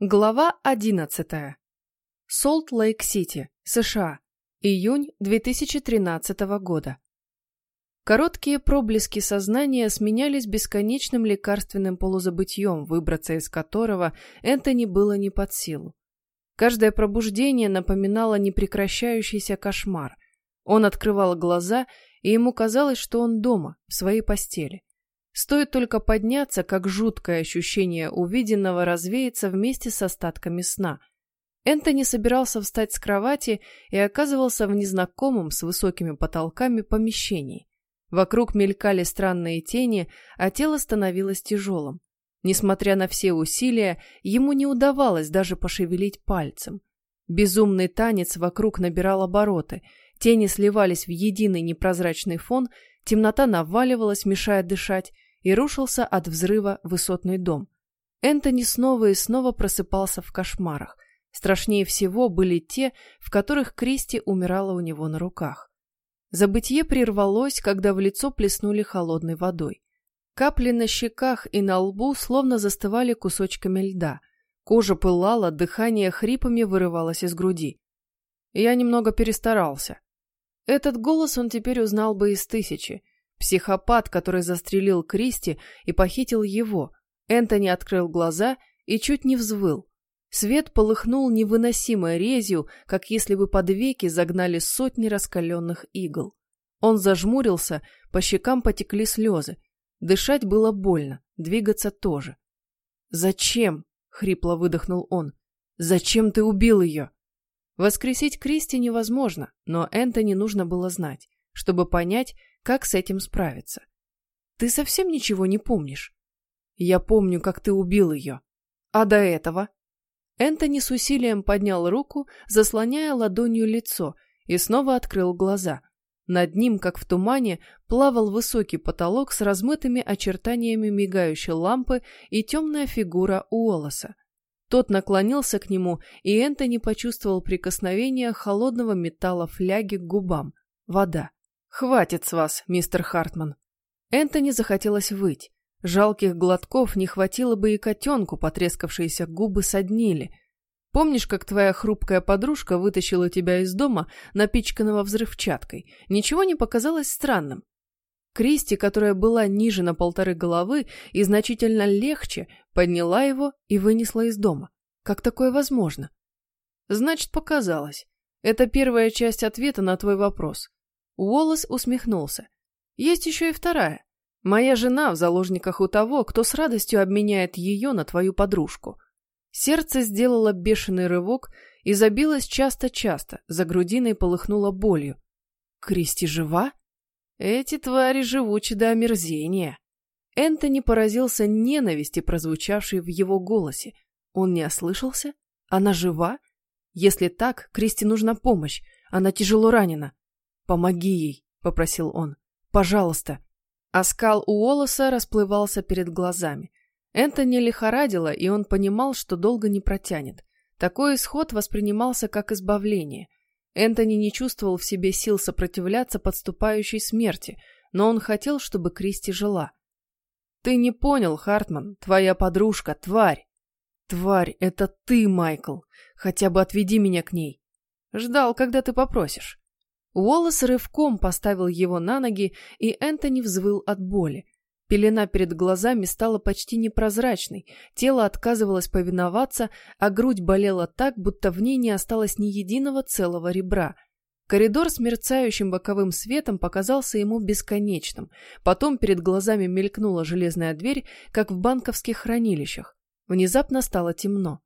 Глава 11. Солт-Лейк-Сити, США. Июнь 2013 года. Короткие проблески сознания сменялись бесконечным лекарственным полузабытьем, выбраться из которого Энтони было не под силу. Каждое пробуждение напоминало непрекращающийся кошмар. Он открывал глаза, и ему казалось, что он дома, в своей постели. Стоит только подняться, как жуткое ощущение увиденного развеется вместе с остатками сна. Энтони собирался встать с кровати и оказывался в незнакомом с высокими потолками помещении. Вокруг мелькали странные тени, а тело становилось тяжелым. Несмотря на все усилия, ему не удавалось даже пошевелить пальцем. Безумный танец вокруг набирал обороты, тени сливались в единый непрозрачный фон, темнота наваливалась, мешая дышать, и рушился от взрыва высотный дом. Энтони снова и снова просыпался в кошмарах. Страшнее всего были те, в которых Кристи умирала у него на руках. Забытье прервалось, когда в лицо плеснули холодной водой. Капли на щеках и на лбу словно застывали кусочками льда. Кожа пылала, дыхание хрипами вырывалось из груди. Я немного перестарался. Этот голос он теперь узнал бы из тысячи. Психопат, который застрелил Кристи и похитил его. Энтони открыл глаза и чуть не взвыл. Свет полыхнул невыносимой резью, как если бы под веки загнали сотни раскаленных игл. Он зажмурился, по щекам потекли слезы. Дышать было больно, двигаться тоже. «Зачем?» — хрипло выдохнул он. «Зачем ты убил ее?» Воскресить Кристи невозможно, но Энтони нужно было знать, чтобы понять, как с этим справиться. Ты совсем ничего не помнишь? Я помню, как ты убил ее. А до этого? Энтони с усилием поднял руку, заслоняя ладонью лицо, и снова открыл глаза. Над ним, как в тумане, плавал высокий потолок с размытыми очертаниями мигающей лампы и темная фигура Уоллеса. Тот наклонился к нему, и Энтони почувствовал прикосновение холодного металла фляги к губам. Вода. «Хватит с вас, мистер Хартман». Энтони захотелось выть. Жалких глотков не хватило бы и котенку, потрескавшиеся губы соднили. Помнишь, как твоя хрупкая подружка вытащила тебя из дома, напичканного взрывчаткой? Ничего не показалось странным. Кристи, которая была ниже на полторы головы и значительно легче, подняла его и вынесла из дома. Как такое возможно? Значит, показалось. Это первая часть ответа на твой вопрос. Уоллес усмехнулся. Есть еще и вторая. Моя жена в заложниках у того, кто с радостью обменяет ее на твою подружку. Сердце сделало бешеный рывок и забилось часто-часто, за грудиной полыхнуло болью. Кристи жива? Эти твари живучи до омерзения. Энтони поразился ненависти, прозвучавшей в его голосе. Он не ослышался? Она жива? Если так, Кристи нужна помощь. Она тяжело ранена. «Помоги ей», — попросил он. «Пожалуйста». Оскал у Уоллеса расплывался перед глазами. Энтони лихорадило, и он понимал, что долго не протянет. Такой исход воспринимался как избавление. Энтони не чувствовал в себе сил сопротивляться подступающей смерти, но он хотел, чтобы Кристи жила. «Ты не понял, Хартман, твоя подружка — тварь!» «Тварь, это ты, Майкл! Хотя бы отведи меня к ней!» «Ждал, когда ты попросишь». Уоллес рывком поставил его на ноги, и Энтони взвыл от боли. Пелена перед глазами стала почти непрозрачной, тело отказывалось повиноваться, а грудь болела так, будто в ней не осталось ни единого целого ребра. Коридор с мерцающим боковым светом показался ему бесконечным. Потом перед глазами мелькнула железная дверь, как в банковских хранилищах. Внезапно стало темно.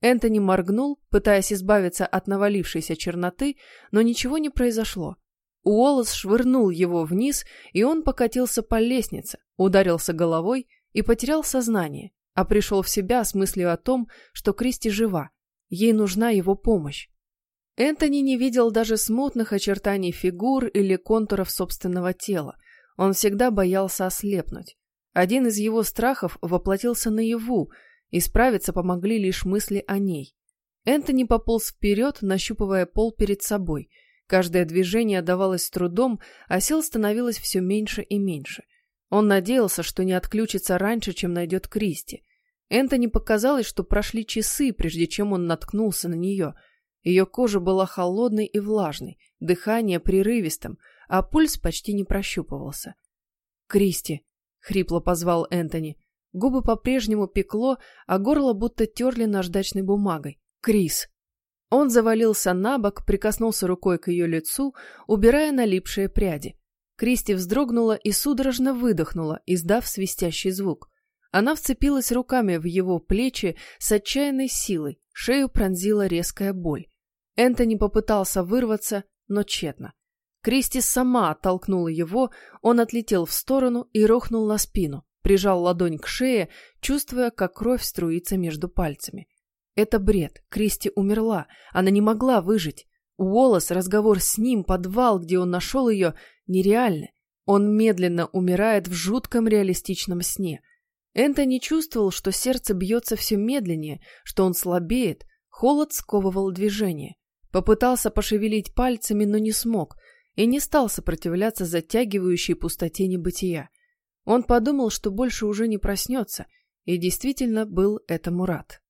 Энтони моргнул, пытаясь избавиться от навалившейся черноты, но ничего не произошло. Уоллес швырнул его вниз, и он покатился по лестнице, ударился головой и потерял сознание, а пришел в себя с мыслью о том, что Кристи жива, ей нужна его помощь. Энтони не видел даже смутных очертаний фигур или контуров собственного тела. Он всегда боялся ослепнуть. Один из его страхов воплотился наяву, и справиться помогли лишь мысли о ней. Энтони пополз вперед, нащупывая пол перед собой. Каждое движение давалось с трудом, а сил становилось все меньше и меньше. Он надеялся, что не отключится раньше, чем найдет Кристи. Энтони показалось, что прошли часы, прежде чем он наткнулся на нее. Ее кожа была холодной и влажной, дыхание прерывистым, а пульс почти не прощупывался. «Кристи!» — хрипло позвал Энтони. Губы по-прежнему пекло, а горло будто терли наждачной бумагой. «Крис!» Он завалился на бок, прикоснулся рукой к ее лицу, убирая налипшие пряди. Кристи вздрогнула и судорожно выдохнула, издав свистящий звук. Она вцепилась руками в его плечи с отчаянной силой, шею пронзила резкая боль. Энтони попытался вырваться, но тщетно. Кристи сама оттолкнула его, он отлетел в сторону и рухнул на спину, прижал ладонь к шее, чувствуя, как кровь струится между пальцами. Это бред. Кристи умерла. Она не могла выжить. Уоллес, разговор с ним, подвал, где он нашел ее, нереальны. Он медленно умирает в жутком реалистичном сне. Энтони чувствовал, что сердце бьется все медленнее, что он слабеет, холод сковывал движение. Попытался пошевелить пальцами, но не смог, и не стал сопротивляться затягивающей пустоте небытия. Он подумал, что больше уже не проснется, и действительно был этому рад.